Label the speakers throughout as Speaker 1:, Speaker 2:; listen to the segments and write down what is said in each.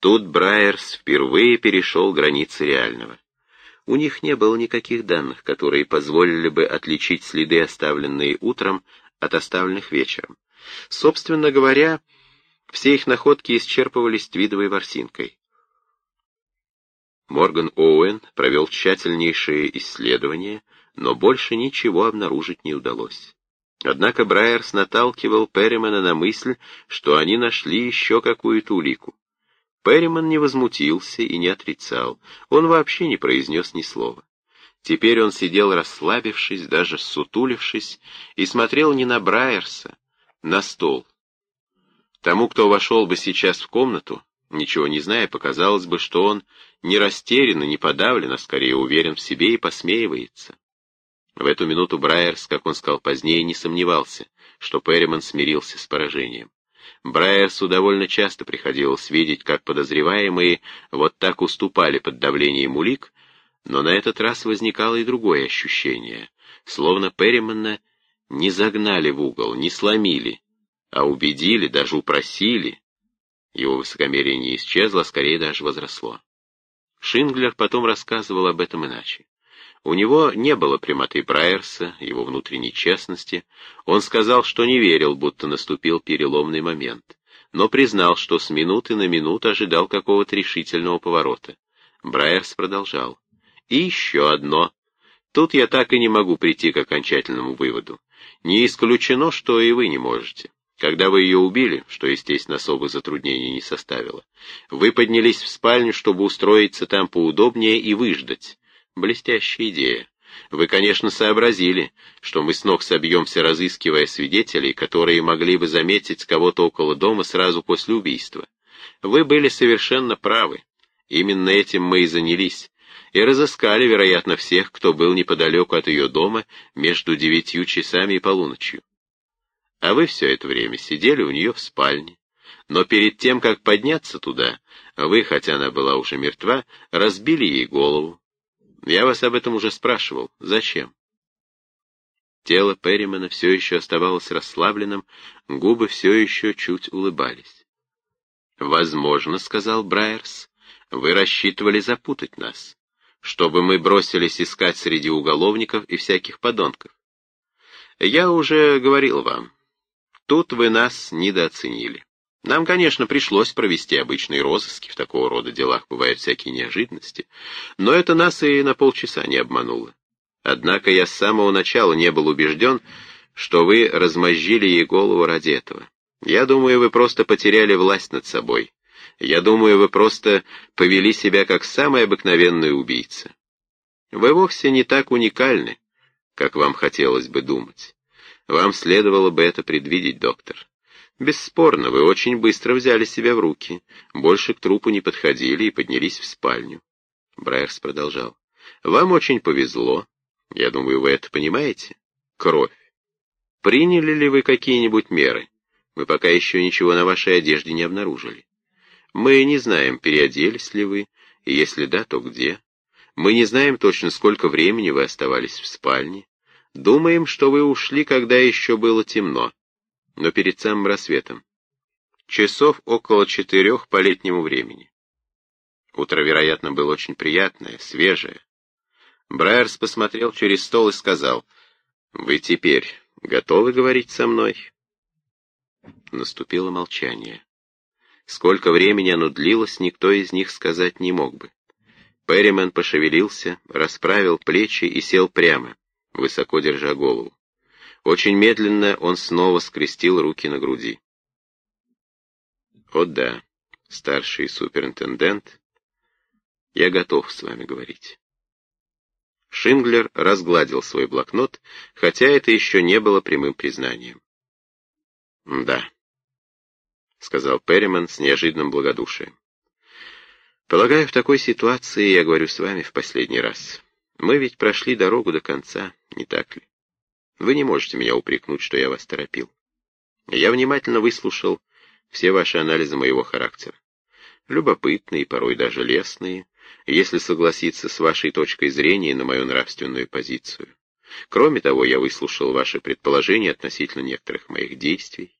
Speaker 1: Тут Брайерс впервые перешел границы реального. У них не было никаких данных, которые позволили бы отличить следы, оставленные утром, от оставленных вечером. Собственно говоря, все их находки исчерпывались твидовой ворсинкой. Морган Оуэн провел тщательнейшее исследование, но больше ничего обнаружить не удалось. Однако Брайерс наталкивал Перримана на мысль, что они нашли еще какую-то улику. Перриман не возмутился и не отрицал, он вообще не произнес ни слова. Теперь он сидел расслабившись, даже сутулившись, и смотрел не на Брайерса, на стол. Тому, кто вошел бы сейчас в комнату, ничего не зная, показалось бы, что он не растерян и не подавлен, а скорее уверен в себе и посмеивается. В эту минуту Брайерс, как он сказал позднее, не сомневался, что Перриман смирился с поражением. Брайерсу довольно часто приходилось видеть, как подозреваемые вот так уступали под давлением улик, но на этот раз возникало и другое ощущение, словно Перримана не загнали в угол, не сломили, а убедили, даже упросили. Его высокомерие не исчезло, а скорее даже возросло. Шинглер потом рассказывал об этом иначе. У него не было прямоты Брайерса, его внутренней честности. Он сказал, что не верил, будто наступил переломный момент, но признал, что с минуты на минуту ожидал какого-то решительного поворота. Брайерс продолжал. И еще одно. Тут я так и не могу прийти к окончательному выводу. Не исключено, что и вы не можете. Когда вы ее убили, что, естественно, особых затруднений не составило, вы поднялись в спальню, чтобы устроиться там поудобнее и выждать. Блестящая идея. Вы, конечно, сообразили, что мы с ног собьемся, разыскивая свидетелей, которые могли бы заметить кого-то около дома сразу после убийства. Вы были совершенно правы. Именно этим мы и занялись. И разыскали, вероятно, всех, кто был неподалеку от ее дома между девятью часами и полуночью. А вы все это время сидели у нее в спальне. Но перед тем, как подняться туда, вы, хотя она была уже мертва, разбили ей голову, я вас об этом уже спрашивал. Зачем? Тело Перримана все еще оставалось расслабленным, губы все еще чуть улыбались. «Возможно, — сказал Брайерс, — вы рассчитывали запутать нас, чтобы мы бросились искать среди уголовников и всяких подонков. Я уже говорил вам, тут вы нас недооценили. Нам, конечно, пришлось провести обычные розыски, в такого рода делах бывают всякие неожиданности, но это нас и на полчаса не обмануло. Однако я с самого начала не был убежден, что вы размозжили ей голову ради этого. Я думаю, вы просто потеряли власть над собой. Я думаю, вы просто повели себя как самый обыкновенный убийца. Вы вовсе не так уникальны, как вам хотелось бы думать. Вам следовало бы это предвидеть, доктор. Бесспорно, вы очень быстро взяли себя в руки, больше к трупу не подходили и поднялись в спальню. Брайерс продолжал. Вам очень повезло. Я думаю, вы это понимаете. Кровь. Приняли ли вы какие-нибудь меры? Мы пока еще ничего на вашей одежде не обнаружили. Мы не знаем, переоделись ли вы, и если да, то где. Мы не знаем точно, сколько времени вы оставались в спальне. Думаем, что вы ушли, когда еще было темно но перед самым рассветом. Часов около четырех по летнему времени. Утро, вероятно, было очень приятное, свежее. Брайерс посмотрел через стол и сказал, «Вы теперь готовы говорить со мной?» Наступило молчание. Сколько времени оно длилось, никто из них сказать не мог бы. Перриман пошевелился, расправил плечи и сел прямо, высоко держа голову. Очень медленно он снова скрестил руки на груди. «О да, старший суперинтендент, я готов с вами говорить». Шинглер разгладил свой блокнот, хотя это еще не было прямым признанием. «Да», — сказал Перриман с неожиданным благодушием. «Полагаю, в такой ситуации я говорю с вами в последний раз. Мы ведь прошли дорогу до конца, не так ли? Вы не можете меня упрекнуть, что я вас торопил. Я внимательно выслушал все ваши анализы моего характера. Любопытные, порой даже лестные, если согласиться с вашей точкой зрения на мою нравственную позицию. Кроме того, я выслушал ваши предположения относительно некоторых моих действий.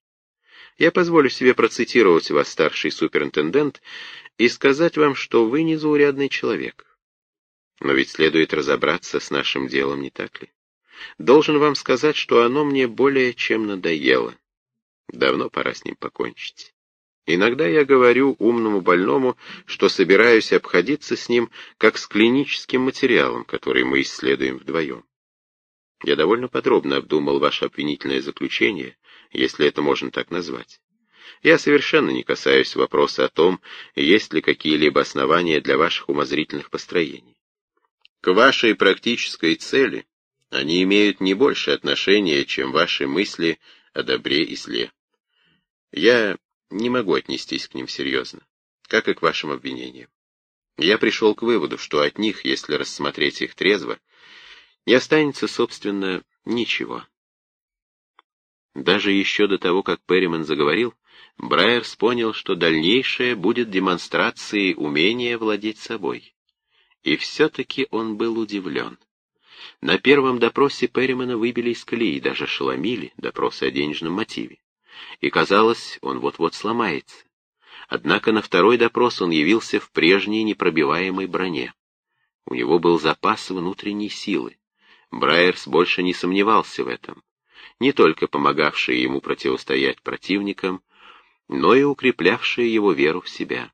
Speaker 1: Я позволю себе процитировать вас, старший суперинтендент, и сказать вам, что вы незаурядный человек. Но ведь следует разобраться с нашим делом, не так ли? Должен вам сказать, что оно мне более чем надоело. Давно пора с ним покончить. Иногда я говорю умному больному, что собираюсь обходиться с ним как с клиническим материалом, который мы исследуем вдвоем. Я довольно подробно обдумал ваше обвинительное заключение, если это можно так назвать. Я совершенно не касаюсь вопроса о том, есть ли какие-либо основания для ваших умозрительных построений. К вашей практической цели они имеют не больше отношения, чем ваши мысли о добре и зле. Я не могу отнестись к ним серьезно, как и к вашим обвинениям. Я пришел к выводу, что от них, если рассмотреть их трезво, не останется, собственно, ничего. Даже еще до того, как Перриман заговорил, Брайерс понял, что дальнейшее будет демонстрацией умения владеть собой. И все-таки он был удивлен. На первом допросе Перримана выбили из колеи, даже шеломили допросы о денежном мотиве. И казалось, он вот-вот сломается. Однако на второй допрос он явился в прежней непробиваемой броне. У него был запас внутренней силы. Брайерс больше не сомневался в этом не только помогавшие ему противостоять противникам, но и укреплявшие его веру в себя.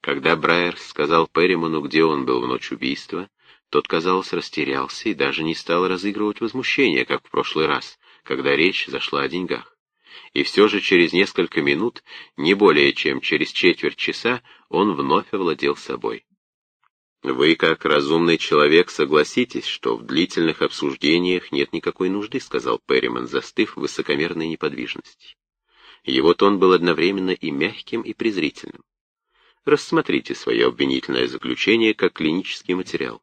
Speaker 1: Когда Брайерс сказал Перриману, где он был в ночь убийства, тот, казалось, растерялся и даже не стал разыгрывать возмущение, как в прошлый раз, когда речь зашла о деньгах. И все же через несколько минут, не более чем через четверть часа, он вновь овладел собой. Вы, как разумный человек, согласитесь, что в длительных обсуждениях нет никакой нужды, сказал Перриман, застыв в высокомерной неподвижности. Его тон был одновременно и мягким, и презрительным. Рассмотрите свое обвинительное заключение как клинический материал.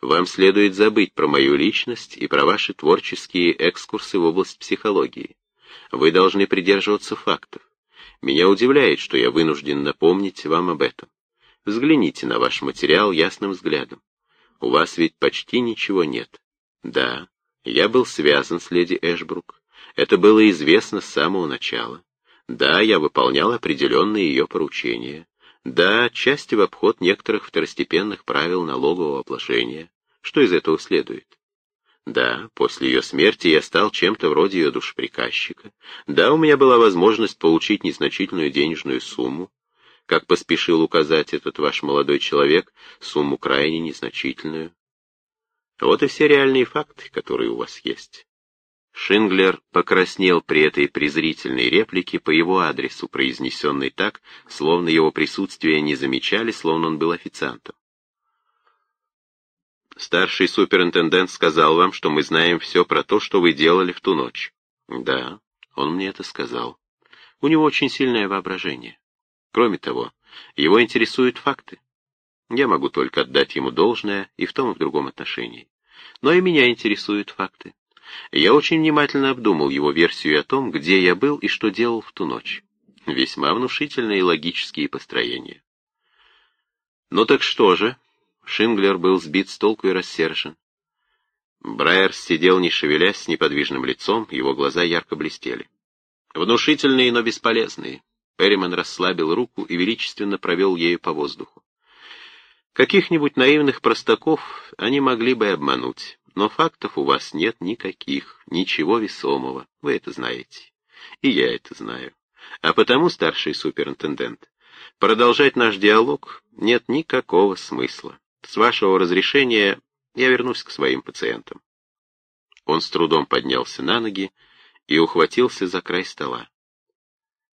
Speaker 1: Вам следует забыть про мою личность и про ваши творческие экскурсы в область психологии. Вы должны придерживаться фактов. Меня удивляет, что я вынужден напомнить вам об этом. Взгляните на ваш материал ясным взглядом. У вас ведь почти ничего нет. Да, я был связан с леди Эшбрук. Это было известно с самого начала. Да, я выполнял определенные ее поручения. Да, отчасти в обход некоторых второстепенных правил налогового обложения. Что из этого следует? Да, после ее смерти я стал чем-то вроде ее душеприказчика. Да, у меня была возможность получить незначительную денежную сумму как поспешил указать этот ваш молодой человек, сумму крайне незначительную. Вот и все реальные факты, которые у вас есть. Шинглер покраснел при этой презрительной реплике по его адресу, произнесенной так, словно его присутствие не замечали, словно он был официантом. Старший суперинтендент сказал вам, что мы знаем все про то, что вы делали в ту ночь. Да, он мне это сказал. У него очень сильное воображение. Кроме того, его интересуют факты. Я могу только отдать ему должное и в том, и в другом отношении. Но и меня интересуют факты. Я очень внимательно обдумал его версию о том, где я был и что делал в ту ночь. Весьма внушительные логические построения. Ну так что же? Шинглер был сбит с толку и рассержен. Брайер сидел, не шевелясь, с неподвижным лицом, его глаза ярко блестели. Внушительные, но бесполезные. Перриман расслабил руку и величественно провел ею по воздуху. Каких-нибудь наивных простаков они могли бы обмануть, но фактов у вас нет никаких, ничего весомого, вы это знаете. И я это знаю. А потому, старший суперинтендент, продолжать наш диалог нет никакого смысла. С вашего разрешения я вернусь к своим пациентам. Он с трудом поднялся на ноги и ухватился за край стола.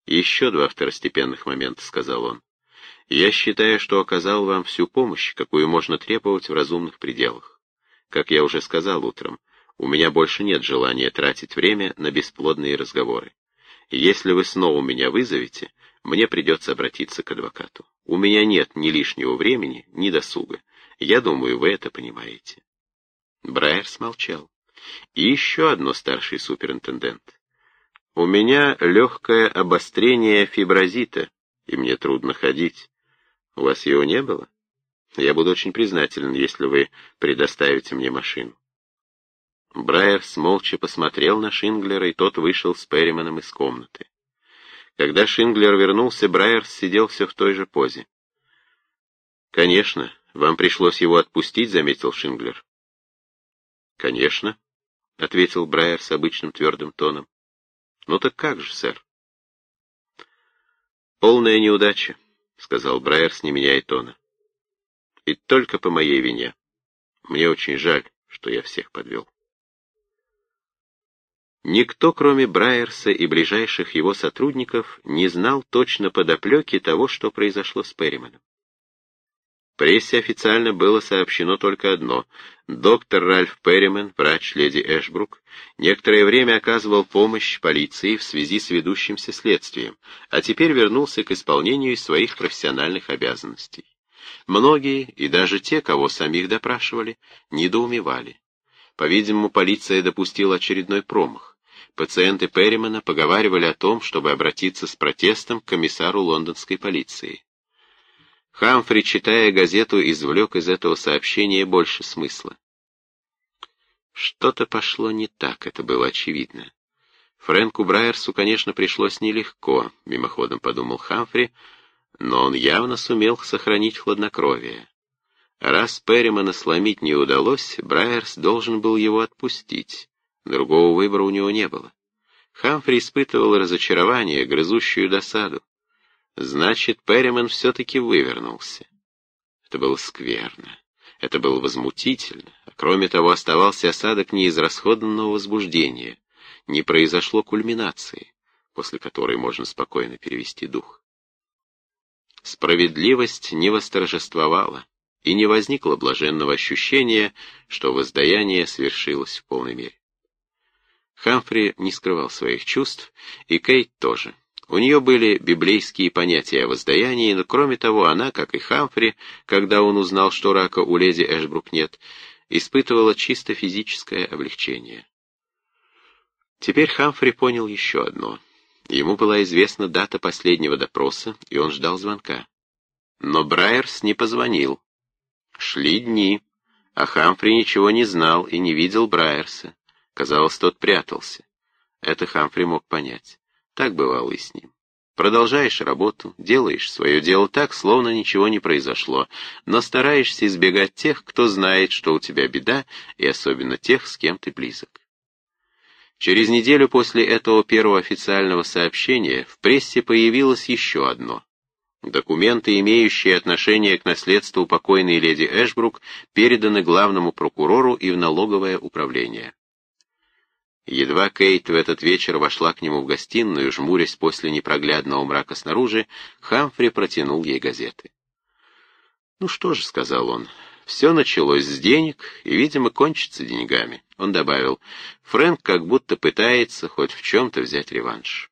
Speaker 1: «Еще два второстепенных момента», — сказал он. «Я считаю, что оказал вам всю помощь, какую можно требовать в разумных пределах. Как я уже сказал утром, у меня больше нет желания тратить время на бесплодные разговоры. Если вы снова меня вызовете, мне придется обратиться к адвокату. У меня нет ни лишнего времени, ни досуга. Я думаю, вы это понимаете». Брайер смолчал. И еще одно старший суперинтендент. У меня легкое обострение фиброзита, и мне трудно ходить. У вас его не было? Я буду очень признателен, если вы предоставите мне машину. Брайерс молча посмотрел на Шинглера, и тот вышел с Перриманом из комнаты. Когда Шинглер вернулся, Брайерс сидел все в той же позе. «Конечно, вам пришлось его отпустить», — заметил Шинглер. «Конечно», — ответил Брайер с обычным твердым тоном. «Ну так как же, сэр?» «Полная неудача», — сказал Брайерс, не меняя тона. «И только по моей вине. Мне очень жаль, что я всех подвел». Никто, кроме Брайерса и ближайших его сотрудников, не знал точно подоплеки того, что произошло с Перриманом. Прессе официально было сообщено только одно. Доктор Ральф Перриман, врач леди Эшбрук, некоторое время оказывал помощь полиции в связи с ведущимся следствием, а теперь вернулся к исполнению своих профессиональных обязанностей. Многие, и даже те, кого самих допрашивали, недоумевали. По-видимому, полиция допустила очередной промах. Пациенты Перримана поговаривали о том, чтобы обратиться с протестом к комиссару лондонской полиции. Хамфри, читая газету, извлек из этого сообщения больше смысла. Что-то пошло не так, это было очевидно. Фрэнку Брайерсу, конечно, пришлось нелегко, мимоходом подумал Хамфри, но он явно сумел сохранить хладнокровие. Раз Перримана сломить не удалось, Брайерс должен был его отпустить. Другого выбора у него не было. Хамфри испытывал разочарование, грызущую досаду. Значит, Перриман все-таки вывернулся. Это было скверно. Это было возмутительно. А кроме того, оставался осадок неизрасходанного возбуждения. Не произошло кульминации, после которой можно спокойно перевести дух. Справедливость не восторжествовала, и не возникло блаженного ощущения, что воздаяние свершилось в полной мере. Хамфри не скрывал своих чувств, и Кейт тоже. У нее были библейские понятия о воздаянии, но кроме того она, как и Хамфри, когда он узнал, что рака у леди Эшбрук нет, испытывала чисто физическое облегчение. Теперь Хамфри понял еще одно. Ему была известна дата последнего допроса, и он ждал звонка. Но Брайерс не позвонил. Шли дни, а Хамфри ничего не знал и не видел Брайерса. Казалось, тот прятался. Это Хамфри мог понять. Так бывало и с ним. Продолжаешь работу, делаешь свое дело так, словно ничего не произошло, но стараешься избегать тех, кто знает, что у тебя беда, и особенно тех, с кем ты близок. Через неделю после этого первого официального сообщения в прессе появилось еще одно. Документы, имеющие отношение к наследству покойной леди Эшбрук, переданы главному прокурору и в налоговое управление. Едва Кейт в этот вечер вошла к нему в гостиную, жмурясь после непроглядного мрака снаружи, Хамфри протянул ей газеты. «Ну что же», — сказал он, — «все началось с денег и, видимо, кончится деньгами». Он добавил, «Фрэнк как будто пытается хоть в чем-то взять реванш».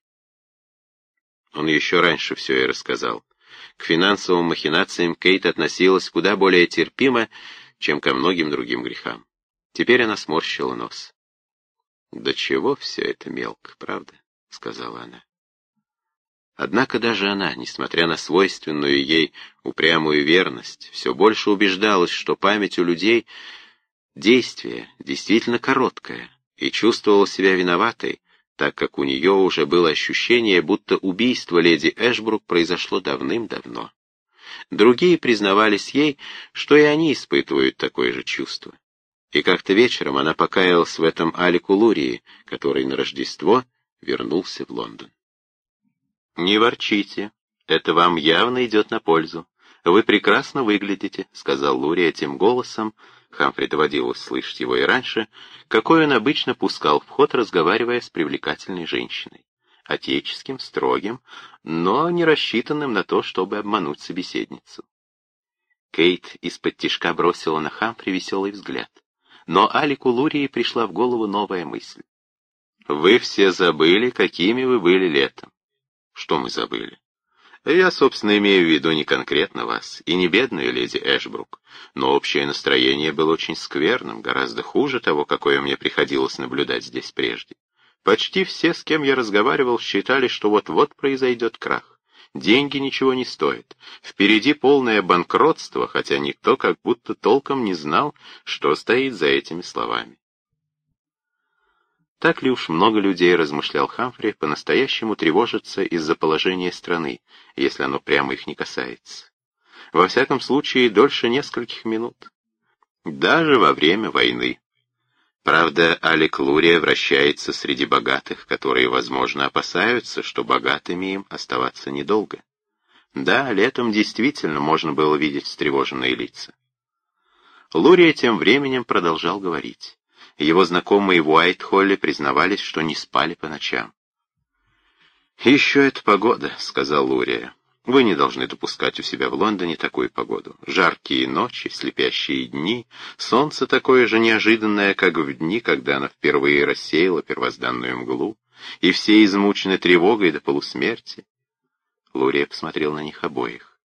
Speaker 1: Он еще раньше все и рассказал. К финансовым махинациям Кейт относилась куда более терпимо, чем ко многим другим грехам. Теперь она сморщила нос. «Да чего все это мелко, правда?» — сказала она. Однако даже она, несмотря на свойственную ей упрямую верность, все больше убеждалась, что память у людей — действие действительно короткое, и чувствовала себя виноватой, так как у нее уже было ощущение, будто убийство леди Эшбрук произошло давным-давно. Другие признавались ей, что и они испытывают такое же чувство и как-то вечером она покаялась в этом Алику Лурии, который на Рождество вернулся в Лондон. «Не ворчите, это вам явно идет на пользу. Вы прекрасно выглядите», — сказал Лурия тем голосом, Хамфри доводилось слышать его и раньше, какой он обычно пускал в ход, разговаривая с привлекательной женщиной. Отеческим, строгим, но не рассчитанным на то, чтобы обмануть собеседницу. Кейт из-под тишка бросила на Хамфри веселый взгляд но Алику Лурии пришла в голову новая мысль. «Вы все забыли, какими вы были летом». «Что мы забыли?» «Я, собственно, имею в виду не конкретно вас, и не бедную леди Эшбрук, но общее настроение было очень скверным, гораздо хуже того, какое мне приходилось наблюдать здесь прежде. Почти все, с кем я разговаривал, считали, что вот-вот произойдет крах. Деньги ничего не стоят. Впереди полное банкротство, хотя никто как будто толком не знал, что стоит за этими словами. Так ли уж много людей, размышлял Хамфри, по-настоящему тревожатся из-за положения страны, если оно прямо их не касается? Во всяком случае, дольше нескольких минут. Даже во время войны. Правда, Алик Лурия вращается среди богатых, которые, возможно, опасаются, что богатыми им оставаться недолго. Да, летом действительно можно было видеть встревоженные лица. Лурия тем временем продолжал говорить. Его знакомые в Уайт-Холле признавались, что не спали по ночам. «Еще это погода», — сказал Лурия. «Вы не должны допускать у себя в Лондоне такую погоду. Жаркие ночи, слепящие дни, солнце такое же неожиданное, как в дни, когда оно впервые рассеяло первозданную мглу, и все измучены тревогой до полусмерти». Лурия посмотрел на них обоих.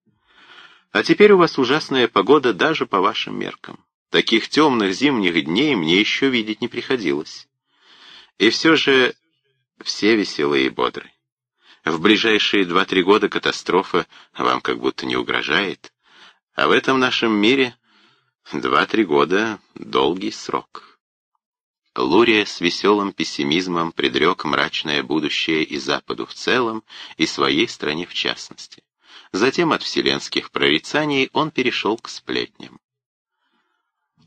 Speaker 1: «А теперь у вас ужасная погода даже по вашим меркам. Таких темных зимних дней мне еще видеть не приходилось. И все же все веселые и бодрые. В ближайшие два-три года катастрофа вам как будто не угрожает, а в этом нашем мире два-три года — долгий срок. Лурия с веселым пессимизмом предрек мрачное будущее и Западу в целом, и своей стране в частности. Затем от вселенских прорицаний он перешел к сплетням.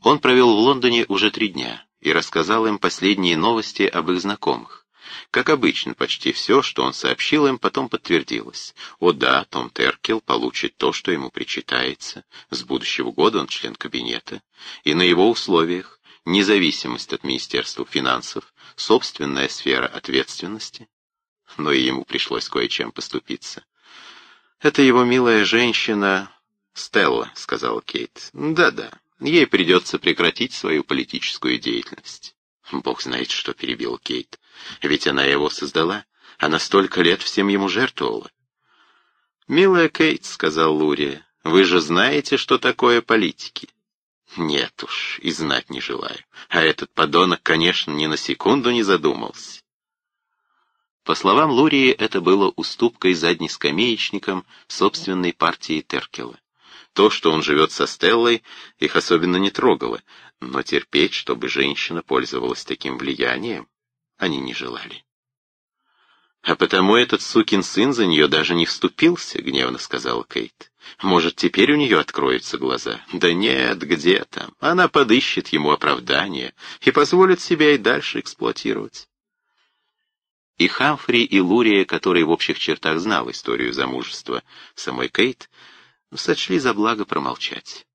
Speaker 1: Он провел в Лондоне уже три дня и рассказал им последние новости об их знакомых. Как обычно, почти все, что он сообщил им, потом подтвердилось. О да, Том Теркел получит то, что ему причитается. С будущего года он член кабинета. И на его условиях независимость от Министерства финансов, собственная сфера ответственности. Но и ему пришлось кое-чем поступиться. «Это его милая женщина Стелла», — сказала Кейт. «Да-да, ей придется прекратить свою политическую деятельность. Бог знает, что перебил Кейт. Ведь она его создала. Она столько лет всем ему жертвовала. «Милая Кейт», — сказал Лурия, — «вы же знаете, что такое политики». «Нет уж, и знать не желаю. А этот подонок, конечно, ни на секунду не задумался». По словам Лурии, это было уступкой заднескамеечникам собственной партии Теркела. То, что он живет со Стеллой, их особенно не трогало, но терпеть, чтобы женщина пользовалась таким влиянием, они не желали. «А потому этот сукин сын за нее даже не вступился», — гневно сказала Кейт. «Может, теперь у нее откроются глаза?» «Да нет, где там? Она подыщет ему оправдание и позволит себя и дальше эксплуатировать». И Хамфри, и Лурия, который в общих чертах знал историю замужества самой Кейт, сочли за благо промолчать.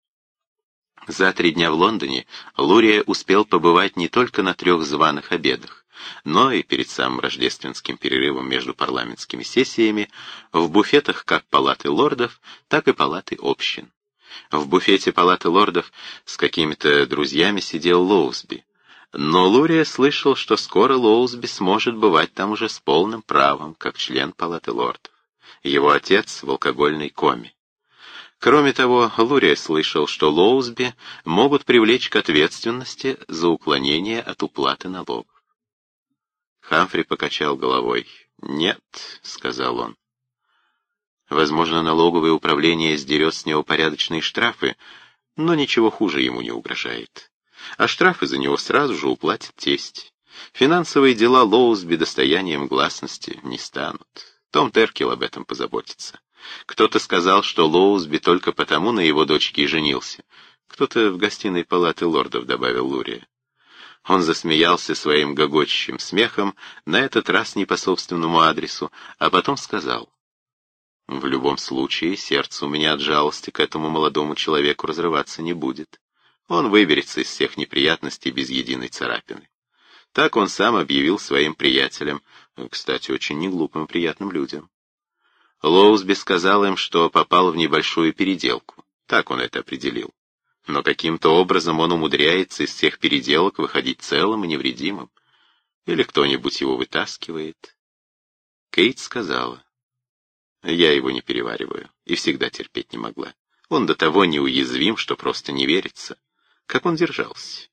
Speaker 1: За три дня в Лондоне Лурия успел побывать не только на трех званых обедах, но и перед самым рождественским перерывом между парламентскими сессиями в буфетах как палаты лордов, так и палаты общин. В буфете палаты лордов с какими-то друзьями сидел Лоусби. Но Лурия слышал, что скоро Лоусби сможет бывать там уже с полным правом, как член палаты лордов. Его отец в алкогольной коме. Кроме того, Лурия слышал, что Лоузби могут привлечь к ответственности за уклонение от уплаты налогов. Хамфри покачал головой. «Нет», — сказал он. Возможно, налоговое управление сдерет с него порядочные штрафы, но ничего хуже ему не угрожает. А штрафы за него сразу же уплатит тесть. Финансовые дела Лоузби достоянием гласности не станут. Том Теркел об этом позаботится. Кто-то сказал, что Лоузби только потому на его дочке и женился. Кто-то в гостиной палаты лордов, добавил Лурия. Он засмеялся своим гогочущим смехом, на этот раз не по собственному адресу, а потом сказал. «В любом случае, сердце у меня от жалости к этому молодому человеку разрываться не будет. Он выберется из всех неприятностей без единой царапины». Так он сам объявил своим приятелям, кстати, очень неглупым приятным людям. Лоусби сказал им, что попал в небольшую переделку. Так он это определил. Но каким-то образом он умудряется из всех переделок выходить целым и невредимым. Или кто-нибудь его вытаскивает. Кейт сказала. Я его не перевариваю и всегда терпеть не могла. Он до того неуязвим, что просто не верится. Как он держался?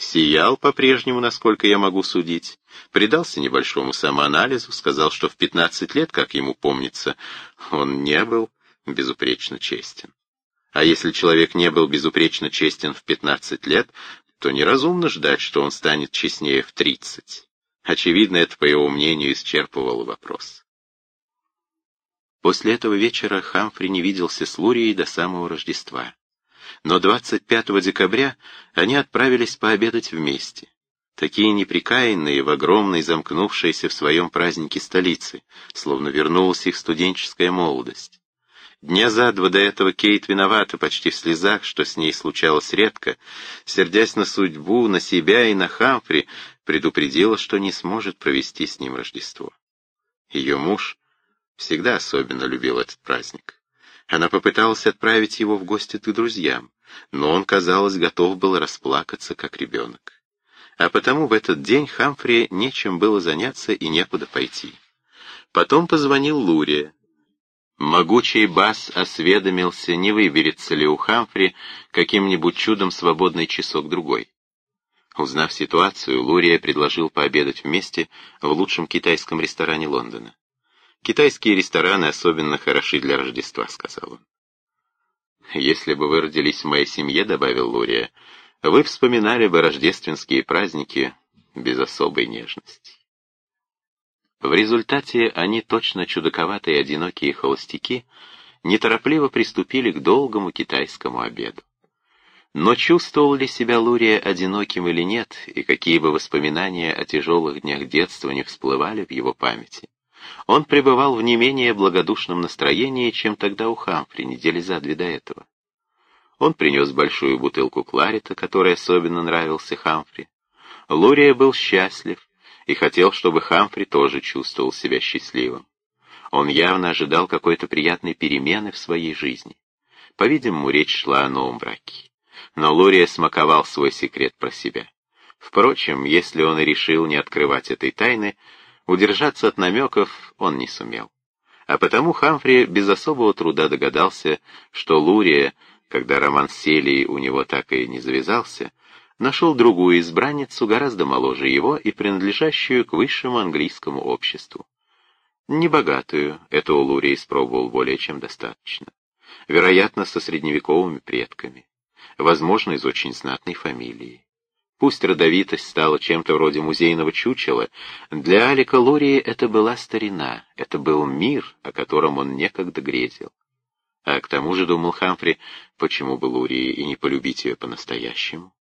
Speaker 1: Сиял по-прежнему, насколько я могу судить. Предался небольшому самоанализу, сказал, что в 15 лет, как ему помнится, он не был безупречно честен. А если человек не был безупречно честен в 15 лет, то неразумно ждать, что он станет честнее в тридцать. Очевидно, это, по его мнению, исчерпывало вопрос. После этого вечера Хамфри не виделся с Лурией до самого Рождества. Но 25 декабря они отправились пообедать вместе. Такие неприкаянные в огромной замкнувшейся в своем празднике столице, словно вернулась их студенческая молодость. Дня за два до этого Кейт виновата почти в слезах, что с ней случалось редко, сердясь на судьбу, на себя и на Хамфри, предупредила, что не сможет провести с ним Рождество. Ее муж всегда особенно любил этот праздник. Она попыталась отправить его в гости к друзьям, но он, казалось, готов был расплакаться, как ребенок. А потому в этот день Хамфри нечем было заняться и некуда пойти. Потом позвонил Лурия. Могучий бас осведомился, не выберется ли у Хамфри каким-нибудь чудом свободный часок-другой. Узнав ситуацию, Лурия предложил пообедать вместе в лучшем китайском ресторане Лондона. «Китайские рестораны особенно хороши для Рождества», — сказал он. «Если бы вы родились в моей семье», — добавил Лурия, вы вспоминали бы рождественские праздники без особой нежности. В результате они, точно чудаковатые одинокие холостяки, неторопливо приступили к долгому китайскому обеду. Но чувствовал ли себя Лурия одиноким или нет, и какие бы воспоминания о тяжелых днях детства не всплывали в его памяти, он пребывал в не менее благодушном настроении, чем тогда у Хамфри недели за две до этого. Он принес большую бутылку кларита, который особенно нравился Хамфри. Лурия был счастлив и хотел, чтобы Хамфри тоже чувствовал себя счастливым. Он явно ожидал какой-то приятной перемены в своей жизни. По-видимому, речь шла о новом браке. Но Лурия смаковал свой секрет про себя. Впрочем, если он и решил не открывать этой тайны, удержаться от намеков он не сумел. А потому Хамфри без особого труда догадался, что Лурия когда роман с Селией у него так и не завязался, нашел другую избранницу, гораздо моложе его и принадлежащую к высшему английскому обществу. Небогатую, это у Лури испробовал более чем достаточно. Вероятно, со средневековыми предками. Возможно, из очень знатной фамилии. Пусть родовитость стала чем-то вроде музейного чучела, для Алика Лурии это была старина, это был мир, о котором он некогда грезил. А к тому же, думал Хамфри, почему бы Лурии и не полюбить ее по-настоящему?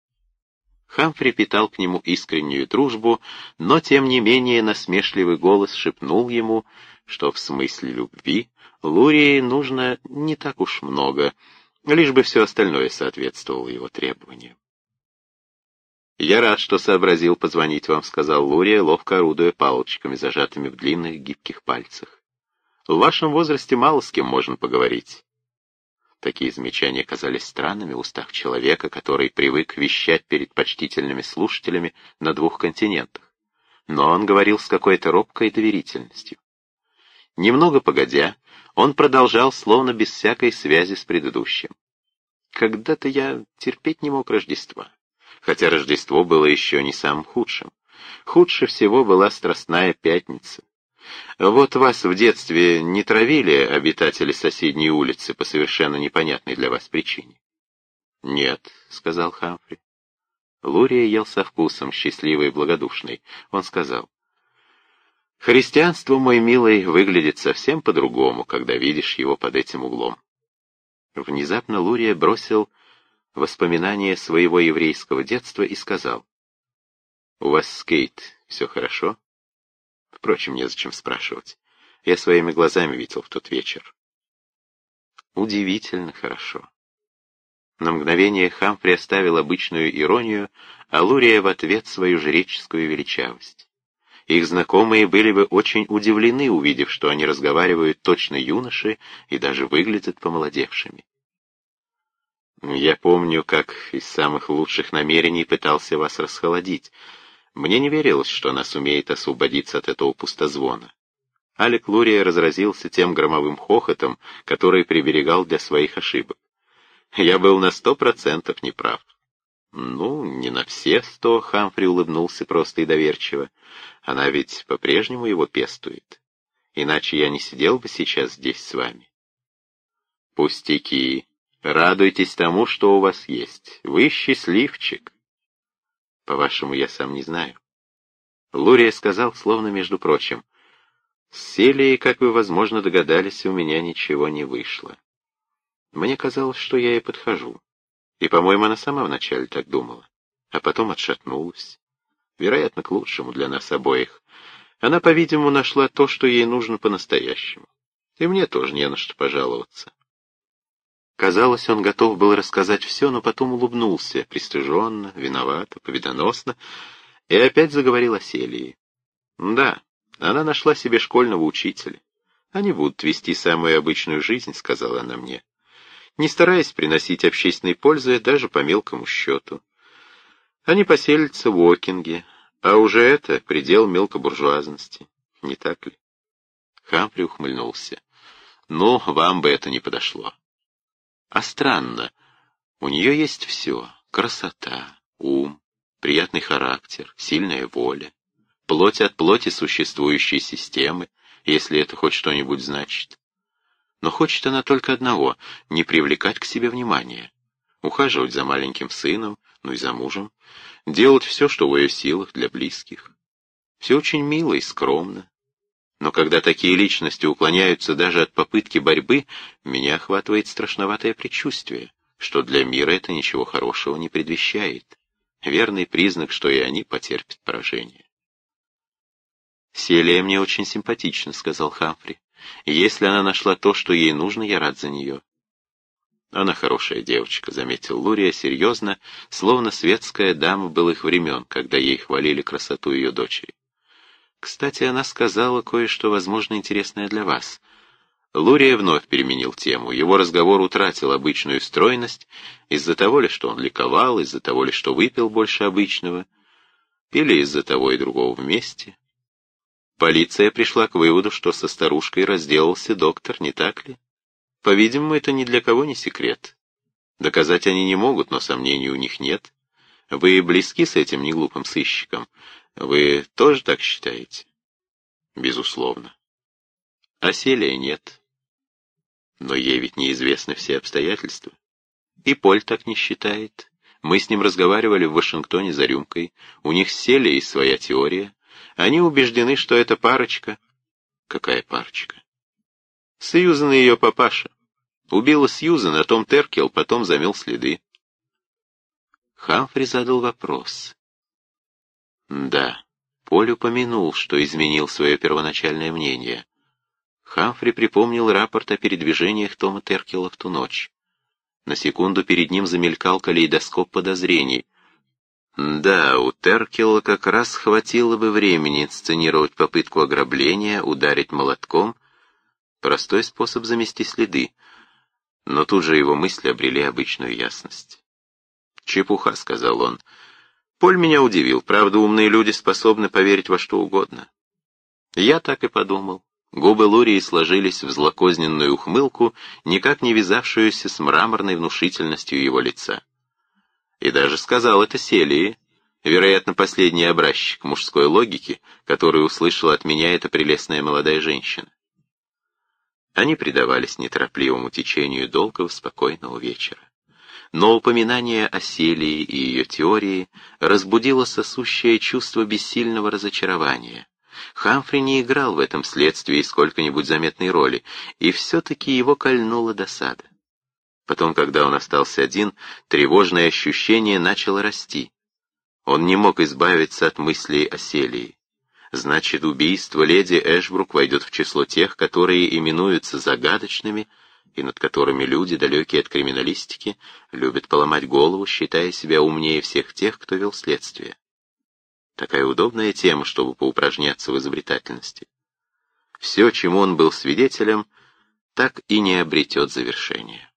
Speaker 1: Хамфри питал к нему искреннюю дружбу, но тем не менее насмешливый голос шепнул ему, что в смысле любви Лурии нужно не так уж много, лишь бы все остальное соответствовало его требованиям. «Я рад, что сообразил позвонить вам», — сказал Лурия, ловко орудуя палочками, зажатыми в длинных гибких пальцах. «В вашем возрасте мало с кем можно поговорить. Такие замечания казались странными в устах человека, который привык вещать перед почтительными слушателями на двух континентах. Но он говорил с какой-то робкой доверительностью. Немного погодя, он продолжал, словно без всякой связи с предыдущим. Когда-то я терпеть не мог Рождества, хотя Рождество было еще не самым худшим. Худше всего была Страстная Пятница, вот вас в детстве не травили обитатели соседней улицы по совершенно непонятной для вас причине? Нет, сказал Хамфри. Лурия ел со вкусом, счастливый и благодушный. Он сказал, «Христианство, мой милый, выглядит совсем по-другому, когда видишь его под этим углом». Внезапно Лурия бросил воспоминания своего еврейского детства и сказал, «У вас с Кейт все хорошо?» Впрочем, незачем спрашивать. Я своими глазами видел в тот вечер. Удивительно хорошо. На мгновение Хамфри оставил обычную иронию, а Лурия в ответ свою жреческую величавость. Их знакомые были бы очень удивлены, увидев, что они разговаривают точно юноши и даже выглядят помолодевшими. Я помню, как из самых лучших намерений пытался вас расхолодить, мне не верилось, что она сумеет освободиться от этого пустозвона. Алек Лурия разразился тем громовым хохотом, который приберегал для своих ошибок. Я был на сто процентов неправ. Ну, не на все сто, Хамфри улыбнулся просто и доверчиво. Она ведь по-прежнему его пестует. Иначе я не сидел бы сейчас здесь с вами. Пустяки. Радуйтесь тому, что у вас есть. Вы счастливчик. По-вашему, я сам не знаю. Лурия сказал, словно между прочим, «С Селией, как вы, возможно, догадались, у меня ничего не вышло. Мне казалось, что я ей подхожу. И, по-моему, она сама вначале так думала, а потом отшатнулась. Вероятно, к лучшему для нас обоих. Она, по-видимому, нашла то, что ей нужно по-настоящему. И мне тоже не на что пожаловаться. Казалось, он готов был рассказать все, но потом улыбнулся, пристыженно, виновато, победоносно, и опять заговорил о Селии. Да, она нашла себе школьного учителя. Они будут вести самую обычную жизнь, сказала она мне, не стараясь приносить общественной пользы даже по мелкому счету. Они поселятся в Окинге, а уже это предел мелкобуржуазности, не так ли? Хамфри ухмыльнулся. Ну, вам бы это не подошло. А странно, у нее есть все — красота, ум, приятный характер, сильная воля, плоть от плоти существующей системы, если это хоть что-нибудь значит. Но хочет она только одного — не привлекать к себе внимания, ухаживать за маленьким сыном, ну и за мужем, делать все, что в ее силах для близких. Все очень мило и скромно. Но когда такие личности уклоняются даже от попытки борьбы, меня охватывает страшноватое предчувствие, что для мира это ничего хорошего не предвещает. Верный признак, что и они потерпят поражение. «Селия мне очень симпатична», — сказал Хамфри. «Если она нашла то, что ей нужно, я рад за нее. «Она хорошая девочка», — заметил Лурия серьезно, словно светская дама былых времен, когда ей хвалили красоту ее дочери. «Кстати, она сказала кое-что, возможно, интересное для вас». Лурия вновь переменил тему. Его разговор утратил обычную стройность из-за того ли, что он ликовал, из-за того ли, что выпил больше обычного, или из-за того и другого вместе. Полиция пришла к выводу, что со старушкой разделался доктор, не так ли? По-видимому, это ни для кого не секрет. Доказать они не могут, но сомнений у них нет. Вы близки с этим неглупым сыщиком? Вы тоже так считаете? Безусловно. А Селия нет. Но ей ведь неизвестны все обстоятельства. И Поль так не считает. Мы с ним разговаривали в Вашингтоне за рюмкой. У них с Селией своя теория. Они убеждены, что это парочка. Какая парочка? Сьюзан и ее папаша. Убила Сьюзан, а Том Теркел потом замел следы. Хамфри задал вопрос. Да, Поль упомянул, что изменил свое первоначальное мнение. Хамфри припомнил рапорт о передвижениях Тома Теркела в ту ночь. На секунду перед ним замелькал калейдоскоп подозрений. Да, у Теркела как раз хватило бы времени инсценировать попытку ограбления, ударить молотком — Простой способ замести следы. Но тут же его мысли обрели обычную ясность. «Чепуха», — сказал он. «Поль меня удивил. Правда, умные люди способны поверить во что угодно». Я так и подумал. Губы Лурии сложились в злокозненную ухмылку, никак не вязавшуюся с мраморной внушительностью его лица. И даже сказал это Селии, вероятно, последний образчик мужской логики, который услышала от меня эта прелестная молодая женщина. Они предавались неторопливому течению долгого спокойного вечера. Но упоминание о Селии и ее теории разбудило сосущее чувство бессильного разочарования. Хамфри не играл в этом следствии сколько-нибудь заметной роли, и все-таки его кольнула досада. Потом, когда он остался один, тревожное ощущение начало расти. Он не мог избавиться от мыслей о Селии. Значит, убийство леди Эшбрук войдет в число тех, которые именуются загадочными, и над которыми люди, далекие от криминалистики, любят поломать голову, считая себя умнее всех тех, кто вел следствие. Такая удобная тема, чтобы поупражняться в изобретательности. Все, чему он был свидетелем, так и не обретет завершения.